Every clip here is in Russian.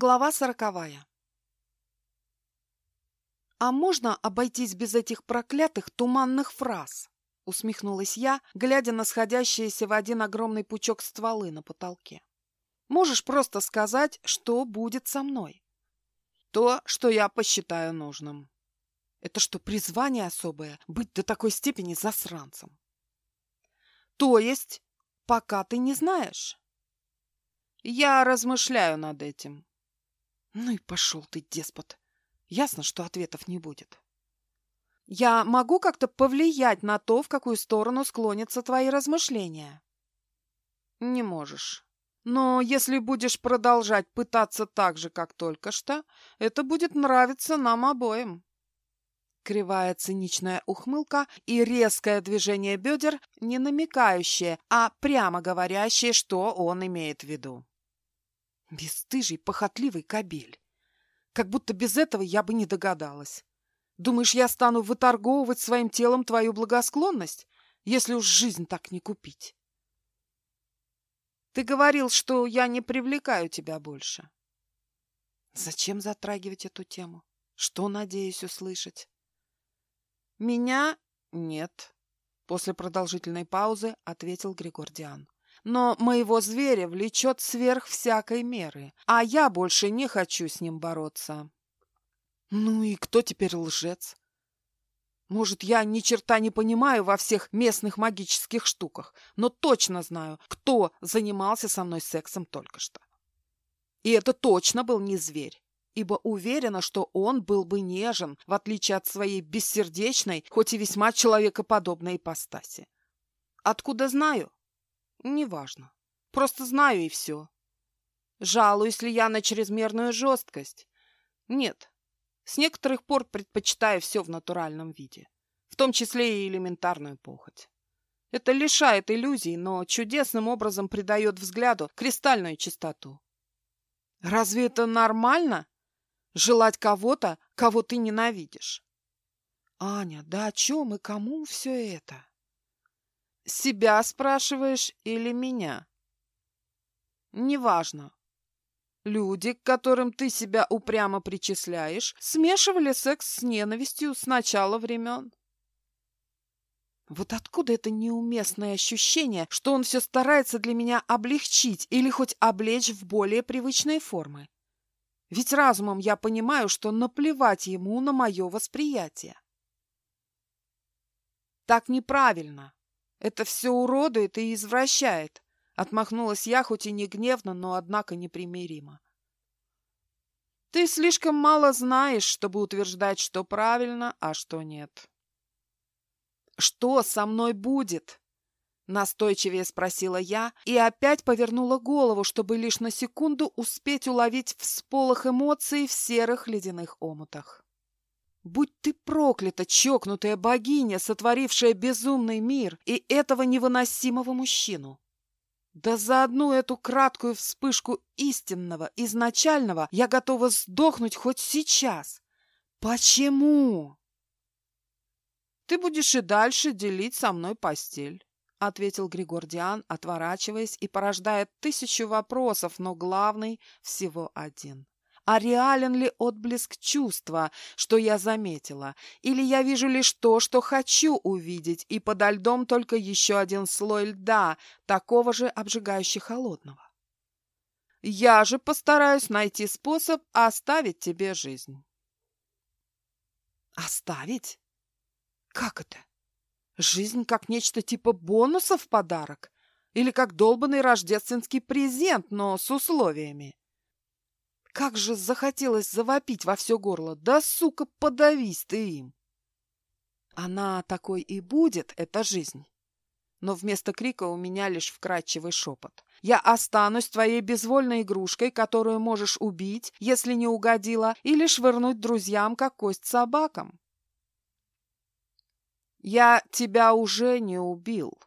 Глава сороковая. «А можно обойтись без этих проклятых туманных фраз?» — усмехнулась я, глядя на сходящиеся в один огромный пучок стволы на потолке. «Можешь просто сказать, что будет со мной?» «То, что я посчитаю нужным». «Это что, призвание особое — быть до такой степени засранцем?» «То есть, пока ты не знаешь?» «Я размышляю над этим», ну и пошел ты, деспот. Ясно, что ответов не будет. Я могу как-то повлиять на то, в какую сторону склонятся твои размышления? Не можешь. Но если будешь продолжать пытаться так же, как только что, это будет нравиться нам обоим. Кривая циничная ухмылка и резкое движение бедер, не намекающее, а прямо говорящее, что он имеет в виду. Бесстыжий, похотливый кобель. Как будто без этого я бы не догадалась. Думаешь, я стану выторговывать своим телом твою благосклонность, если уж жизнь так не купить? Ты говорил, что я не привлекаю тебя больше. Зачем затрагивать эту тему? Что надеюсь услышать? Меня нет. После продолжительной паузы ответил Григордиан но моего зверя влечет сверх всякой меры, а я больше не хочу с ним бороться. Ну и кто теперь лжец? Может, я ни черта не понимаю во всех местных магических штуках, но точно знаю, кто занимался со мной сексом только что. И это точно был не зверь, ибо уверена, что он был бы нежен, в отличие от своей бессердечной, хоть и весьма человекоподобной ипостаси. Откуда знаю? Неважно. Просто знаю и все. Жалуюсь ли я на чрезмерную жесткость? Нет. С некоторых пор предпочитаю все в натуральном виде. В том числе и элементарную похоть. Это лишает иллюзий, но чудесным образом придает взгляду кристальную чистоту. Разве это нормально? Желать кого-то, кого ты ненавидишь? Аня, да о чем и кому все это? Себя спрашиваешь или меня? Неважно. Люди, к которым ты себя упрямо причисляешь, смешивали секс с ненавистью с начала времен. Вот откуда это неуместное ощущение, что он все старается для меня облегчить или хоть облечь в более привычные формы? Ведь разумом я понимаю, что наплевать ему на мое восприятие. Так неправильно. Это все уродует и извращает. Отмахнулась я, хоть и не гневно, но, однако, непримиримо. Ты слишком мало знаешь, чтобы утверждать, что правильно, а что нет. Что со мной будет? Настойчивее спросила я и опять повернула голову, чтобы лишь на секунду успеть уловить всполох эмоций в серых ледяных омутах. Будь ты проклята, чокнутая богиня, сотворившая безумный мир и этого невыносимого мужчину. Да за одну эту краткую вспышку истинного, изначального я готова сдохнуть хоть сейчас. Почему? Ты будешь и дальше делить со мной постель, ответил Григордиан, отворачиваясь и порождая тысячу вопросов, но главный всего один. А реален ли отблеск чувства, что я заметила? Или я вижу лишь то, что хочу увидеть, и подо льдом только еще один слой льда, такого же обжигающе холодного? Я же постараюсь найти способ оставить тебе жизнь. Оставить? Как это? Жизнь как нечто типа бонуса в подарок? Или как долбанный рождественский презент, но с условиями? Как же захотелось завопить во все горло. Да, сука, подавись ты им. Она такой и будет, эта жизнь. Но вместо крика у меня лишь вкрадчивый шепот. Я останусь твоей безвольной игрушкой, которую можешь убить, если не угодила, или швырнуть друзьям, как кость собакам. Я тебя уже не убил.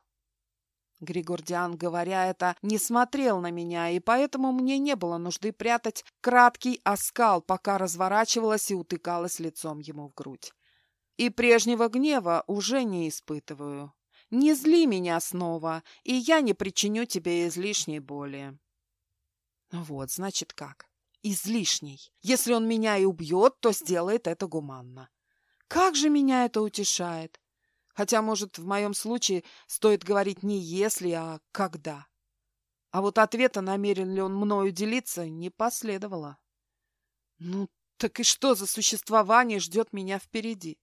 Григордиан, говоря это, не смотрел на меня, и поэтому мне не было нужды прятать краткий оскал, пока разворачивалась и утыкалась лицом ему в грудь. И прежнего гнева уже не испытываю. Не зли меня снова, и я не причиню тебе излишней боли. Вот, значит, как. излишней. Если он меня и убьет, то сделает это гуманно. Как же меня это утешает! Хотя, может, в моем случае стоит говорить не «если», а «когда». А вот ответа, намерен ли он мною делиться, не последовало. Ну, так и что за существование ждет меня впереди?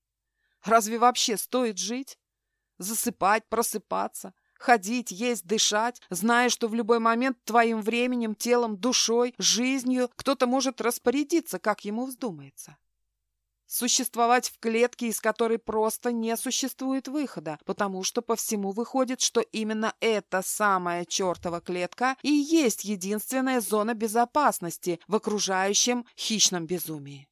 Разве вообще стоит жить? Засыпать, просыпаться, ходить, есть, дышать, зная, что в любой момент твоим временем, телом, душой, жизнью кто-то может распорядиться, как ему вздумается. Существовать в клетке, из которой просто не существует выхода, потому что по всему выходит, что именно эта самая чертова клетка и есть единственная зона безопасности в окружающем хищном безумии.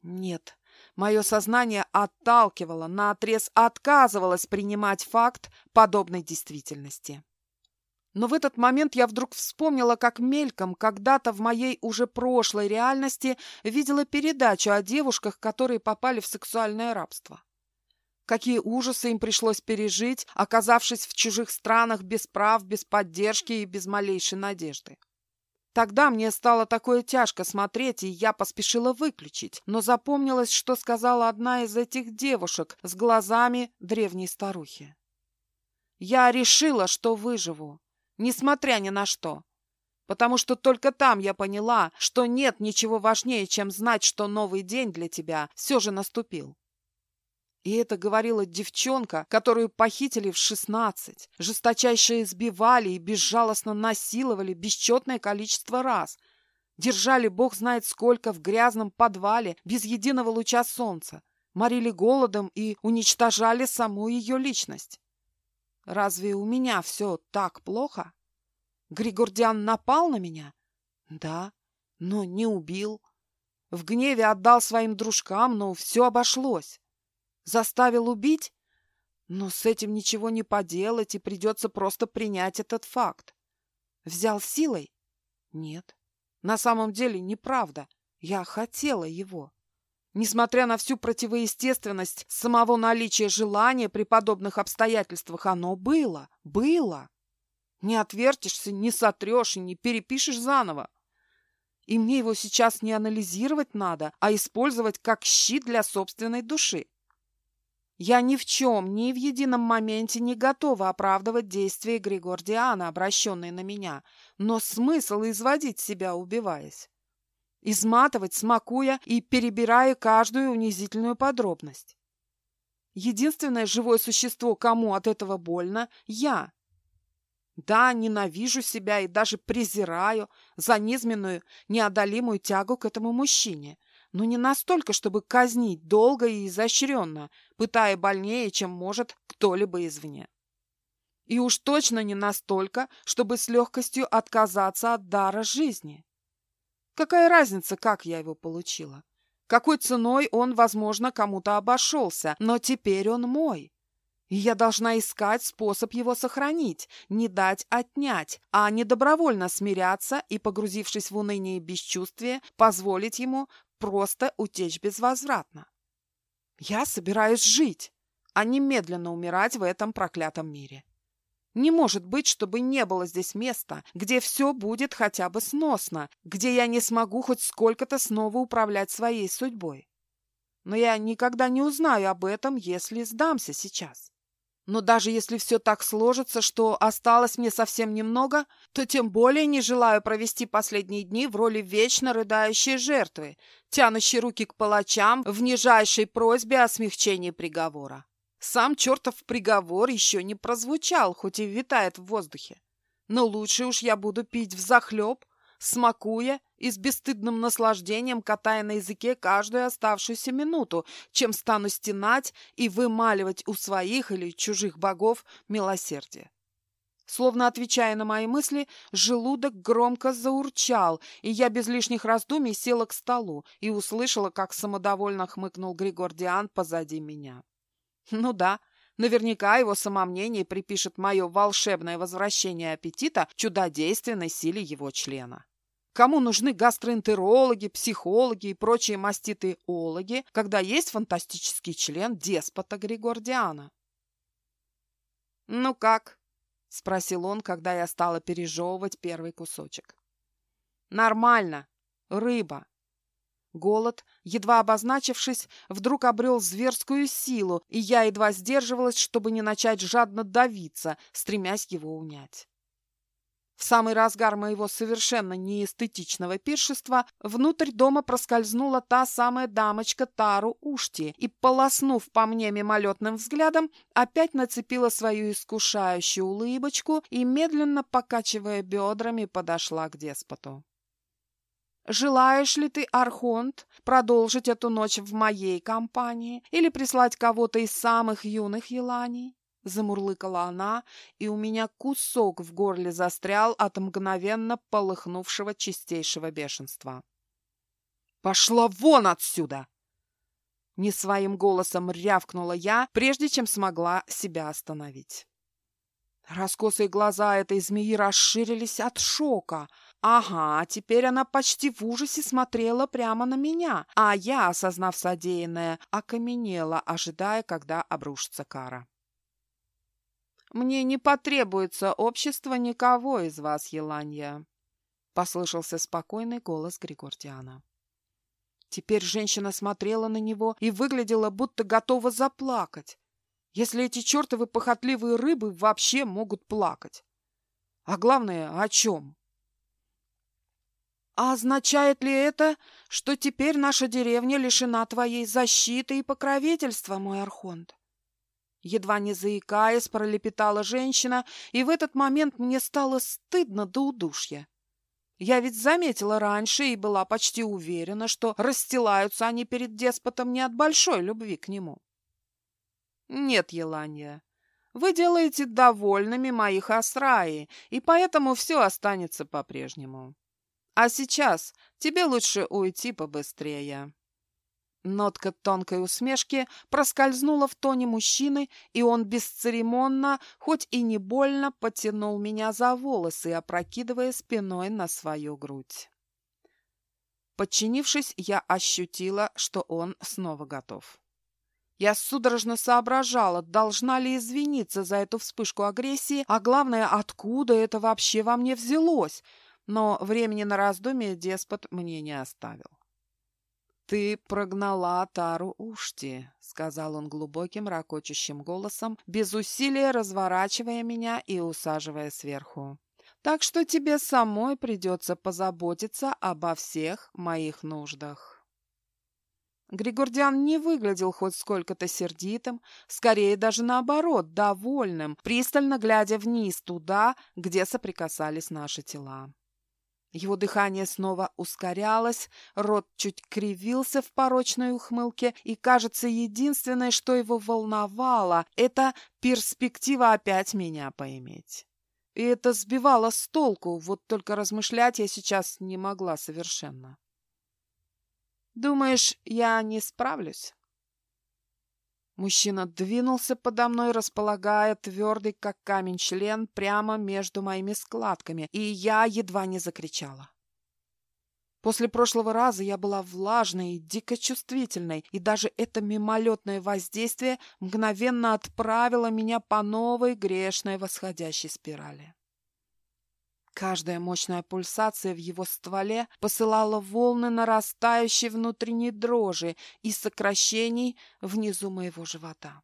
Нет, мое сознание отталкивало, наотрез отказывалось принимать факт подобной действительности. Но в этот момент я вдруг вспомнила, как мельком когда-то в моей уже прошлой реальности видела передачу о девушках, которые попали в сексуальное рабство. Какие ужасы им пришлось пережить, оказавшись в чужих странах без прав, без поддержки и без малейшей надежды. Тогда мне стало такое тяжко смотреть, и я поспешила выключить, но запомнилось, что сказала одна из этих девушек с глазами древней старухи. «Я решила, что выживу несмотря ни на что. Потому что только там я поняла, что нет ничего важнее, чем знать, что новый день для тебя все же наступил. И это говорила девчонка, которую похитили в шестнадцать, жесточайше избивали и безжалостно насиловали бесчетное количество раз, держали бог знает сколько в грязном подвале без единого луча солнца, морили голодом и уничтожали саму ее личность. Разве у меня все так плохо? Григордиан напал на меня? Да, но не убил. В гневе отдал своим дружкам, но все обошлось. Заставил убить? Но с этим ничего не поделать, и придется просто принять этот факт. Взял силой? Нет. На самом деле неправда. Я хотела его. Несмотря на всю противоестественность самого наличия желания при подобных обстоятельствах, оно было, было. Не отвертишься, не сотрешь и не перепишешь заново. И мне его сейчас не анализировать надо, а использовать как щит для собственной души. Я ни в чем, ни в едином моменте не готова оправдывать действия Григордиана, обращенные на меня, но смысл изводить себя, убиваясь изматывать, смакуя и перебирая каждую унизительную подробность. Единственное живое существо, кому от этого больно – я. Да, ненавижу себя и даже презираю за низменную, неодолимую тягу к этому мужчине, но не настолько, чтобы казнить долго и изощренно, пытая больнее, чем может кто-либо извне. И уж точно не настолько, чтобы с легкостью отказаться от дара жизни. Какая разница, как я его получила? Какой ценой он, возможно, кому-то обошелся, но теперь он мой. И я должна искать способ его сохранить, не дать отнять, а не добровольно смиряться и, погрузившись в уныние и бесчувствие, позволить ему просто утечь безвозвратно. Я собираюсь жить, а не медленно умирать в этом проклятом мире. Не может быть, чтобы не было здесь места, где все будет хотя бы сносно, где я не смогу хоть сколько-то снова управлять своей судьбой. Но я никогда не узнаю об этом, если сдамся сейчас. Но даже если все так сложится, что осталось мне совсем немного, то тем более не желаю провести последние дни в роли вечно рыдающей жертвы, тянущей руки к палачам в нижайшей просьбе о смягчении приговора. Сам чертов приговор еще не прозвучал, хоть и витает в воздухе. Но лучше уж я буду пить взахлеб, смакуя и с бесстыдным наслаждением катая на языке каждую оставшуюся минуту, чем стану стенать и вымаливать у своих или чужих богов милосердие. Словно отвечая на мои мысли, желудок громко заурчал, и я без лишних раздумий села к столу и услышала, как самодовольно хмыкнул Григордиан позади меня. Ну да, наверняка его самомнение припишет мое волшебное возвращение аппетита чудодейственной силе его члена. Кому нужны гастроэнтерологи, психологи и прочие маститые-ологи, когда есть фантастический член деспота Григордиана? «Ну как?» — спросил он, когда я стала пережевывать первый кусочек. «Нормально», рыба. Голод, едва обозначившись, вдруг обрел зверскую силу, и я едва сдерживалась, чтобы не начать жадно давиться, стремясь его унять. В самый разгар моего совершенно неэстетичного пиршества внутрь дома проскользнула та самая дамочка Тару Ушти и, полоснув по мне мимолетным взглядом, опять нацепила свою искушающую улыбочку и, медленно покачивая бедрами, подошла к деспоту. «Желаешь ли ты, Архонт, продолжить эту ночь в моей компании или прислать кого-то из самых юных еланей?» Замурлыкала она, и у меня кусок в горле застрял от мгновенно полыхнувшего чистейшего бешенства. «Пошла вон отсюда!» Не своим голосом рявкнула я, прежде чем смогла себя остановить. Раскосые глаза этой змеи расширились от шока. Ага, теперь она почти в ужасе смотрела прямо на меня, а я, осознав содеянное, окаменела, ожидая, когда обрушится кара. «Мне не потребуется общество никого из вас, Еланья», — послышался спокойный голос Григордиана. Теперь женщина смотрела на него и выглядела, будто готова заплакать, если эти чертовы похотливые рыбы вообще могут плакать. А главное, о чем? А означает ли это, что теперь наша деревня лишена твоей защиты и покровительства, мой архонт? Едва не заикаясь, пролепетала женщина, и в этот момент мне стало стыдно до удушья. Я ведь заметила раньше и была почти уверена, что расстилаются они перед деспотом не от большой любви к нему. Нет, Еланья, вы делаете довольными моих Асраи, и поэтому все останется по-прежнему. А сейчас тебе лучше уйти побыстрее. Нотка тонкой усмешки проскользнула в тоне мужчины, и он бесцеремонно, хоть и не больно, потянул меня за волосы, опрокидывая спиной на свою грудь. Подчинившись, я ощутила, что он снова готов. Я судорожно соображала, должна ли извиниться за эту вспышку агрессии, а главное, откуда это вообще во мне взялось, но времени на раздумие деспот мне не оставил. «Ты прогнала Тару Ушти», — сказал он глубоким, ракочущим голосом, без усилия разворачивая меня и усаживая сверху. «Так что тебе самой придется позаботиться обо всех моих нуждах». Григордиан не выглядел хоть сколько-то сердитым, скорее даже наоборот, довольным, пристально глядя вниз туда, где соприкасались наши тела. Его дыхание снова ускорялось, рот чуть кривился в порочной ухмылке, и, кажется, единственное, что его волновало, это перспектива опять меня поиметь. И это сбивало с толку, вот только размышлять я сейчас не могла совершенно. «Думаешь, я не справлюсь?» Мужчина двинулся подо мной, располагая твердый, как камень, член прямо между моими складками, и я едва не закричала. После прошлого раза я была влажной и дико чувствительной, и даже это мимолетное воздействие мгновенно отправило меня по новой грешной восходящей спирали. Каждая мощная пульсация в его стволе посылала волны нарастающей внутренней дрожи и сокращений внизу моего живота.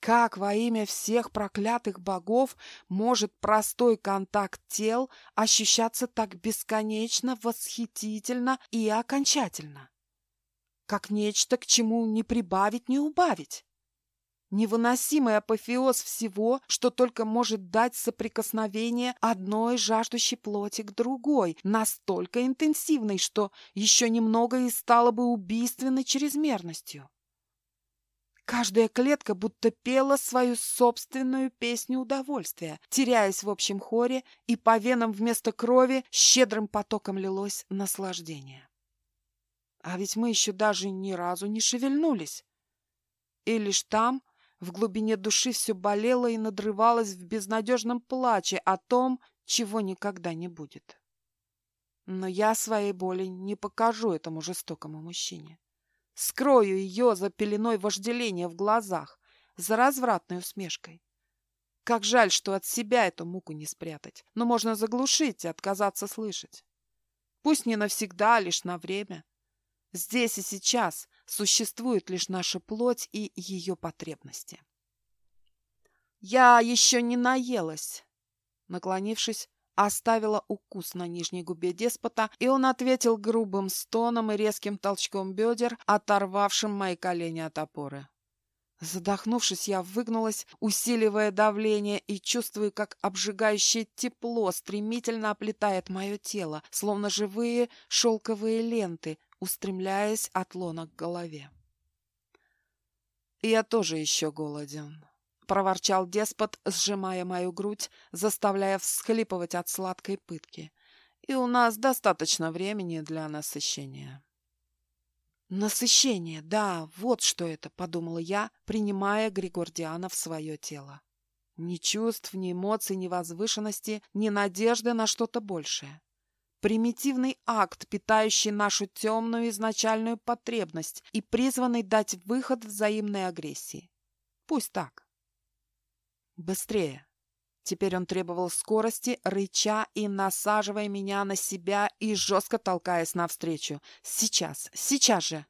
Как во имя всех проклятых богов может простой контакт тел ощущаться так бесконечно, восхитительно и окончательно? Как нечто, к чему не прибавить, не убавить? Невыносимый апофеоз всего, что только может дать соприкосновение одной жаждущей плоти к другой, настолько интенсивной, что еще немного и стало бы убийственной чрезмерностью. Каждая клетка будто пела свою собственную песню удовольствия, теряясь в общем хоре, и по венам вместо крови щедрым потоком лилось наслаждение. А ведь мы еще даже ни разу не шевельнулись. И лишь там, в глубине души все болело и надрывалось в безнадежном плаче о том, чего никогда не будет. Но я своей боли не покажу этому жестокому мужчине. Скрою ее за пеленой вожделения в глазах, за развратной усмешкой. Как жаль, что от себя эту муку не спрятать, но можно заглушить и отказаться слышать. Пусть не навсегда, а лишь на время. Здесь и сейчас существует лишь наша плоть и ее потребности. Я еще не наелась. Наклонившись, оставила укус на нижней губе деспота, и он ответил грубым стоном и резким толчком бедер, оторвавшим мои колени от опоры. Задохнувшись, я выгнулась, усиливая давление, и чувствую, как обжигающее тепло стремительно оплетает мое тело, словно живые шелковые ленты, устремляясь от лона к голове. «Я тоже еще голоден», — проворчал деспот, сжимая мою грудь, заставляя всхлипывать от сладкой пытки. «И у нас достаточно времени для насыщения». «Насыщение, да, вот что это», — подумала я, принимая Григордиана в свое тело. Ни чувств, ни эмоций, ни возвышенности, ни надежды на что-то большее. Примитивный акт, питающий нашу темную изначальную потребность и призванный дать выход взаимной агрессии. Пусть так. Быстрее. Теперь он требовал скорости, рыча и насаживая меня на себя и жестко толкаясь навстречу. «Сейчас! Сейчас же!»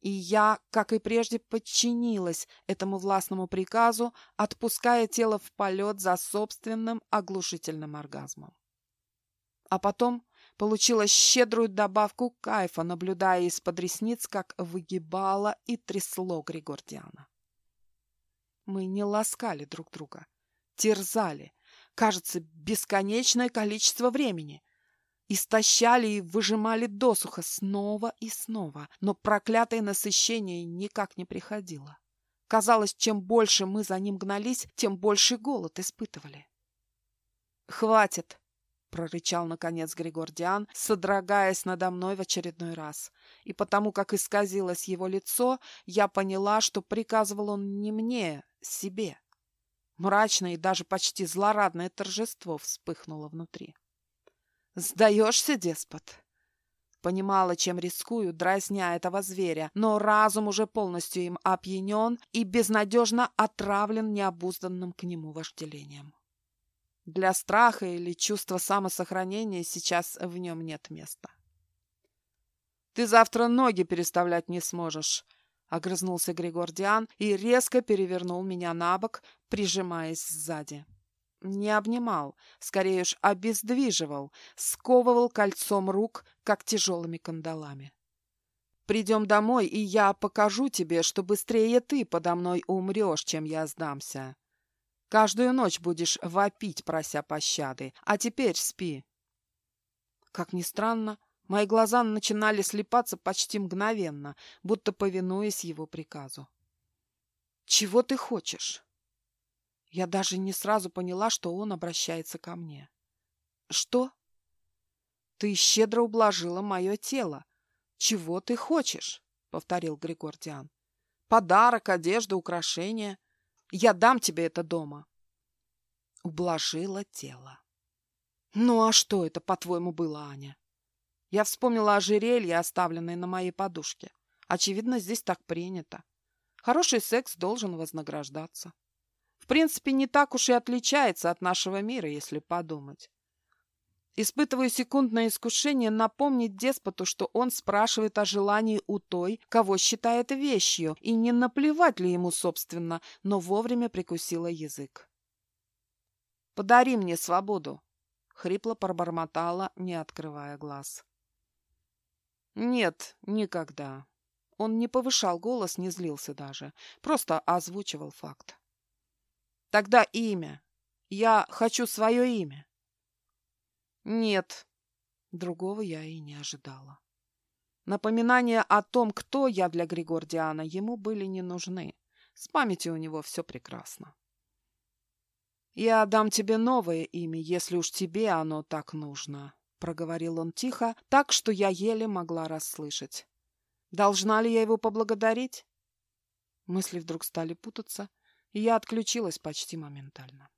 И я, как и прежде, подчинилась этому властному приказу, отпуская тело в полет за собственным оглушительным оргазмом. А потом получила щедрую добавку кайфа, наблюдая из-под ресниц, как выгибало и трясло Григордиана. Мы не ласкали друг друга терзали, кажется, бесконечное количество времени. Истощали и выжимали досуха снова и снова, но проклятое насыщение никак не приходило. Казалось, чем больше мы за ним гнались, тем больше голод испытывали. «Хватит!» — прорычал, наконец, Григордиан, содрогаясь надо мной в очередной раз. И потому, как исказилось его лицо, я поняла, что приказывал он не мне, себе. Мрачное и даже почти злорадное торжество вспыхнуло внутри. «Сдаешься, деспот?» Понимала, чем рискую, дразня этого зверя, но разум уже полностью им опьянен и безнадежно отравлен необузданным к нему вожделением. Для страха или чувства самосохранения сейчас в нем нет места. «Ты завтра ноги переставлять не сможешь», Огрызнулся Григордиан и резко перевернул меня на бок, прижимаясь сзади. Не обнимал, скорее уж обездвиживал, сковывал кольцом рук, как тяжелыми кандалами. Придем домой, и я покажу тебе, что быстрее ты подо мной умрешь, чем я сдамся. Каждую ночь будешь вопить, прося пощады, а теперь спи. Как ни странно, Мои глаза начинали слепаться почти мгновенно, будто повинуясь его приказу. «Чего ты хочешь?» Я даже не сразу поняла, что он обращается ко мне. «Что?» «Ты щедро ублажила мое тело. Чего ты хочешь?» — повторил Григордиан. «Подарок, одежда, украшения. Я дам тебе это дома». Ублажила тело. «Ну а что это, по-твоему, было, Аня?» Я вспомнила ожерелье, оставленное на моей подушке. Очевидно, здесь так принято. Хороший секс должен вознаграждаться. В принципе, не так уж и отличается от нашего мира, если подумать. Испытываю секундное искушение напомнить деспоту, что он спрашивает о желании у той, кого считает вещью, и не наплевать ли ему, собственно, но вовремя прикусила язык. «Подари мне свободу», — хрипло пробормотала, не открывая глаз. Нет, никогда. Он не повышал голос, не злился даже. Просто озвучивал факт. Тогда имя. Я хочу свое имя. Нет. Другого я и не ожидала. Напоминания о том, кто я для Григордиана, ему были не нужны. С памятью у него все прекрасно. Я дам тебе новое имя, если уж тебе оно так нужно проговорил он тихо, так что я еле могла расслышать. Должна ли я его поблагодарить? Мысли вдруг стали путаться, и я отключилась почти моментально.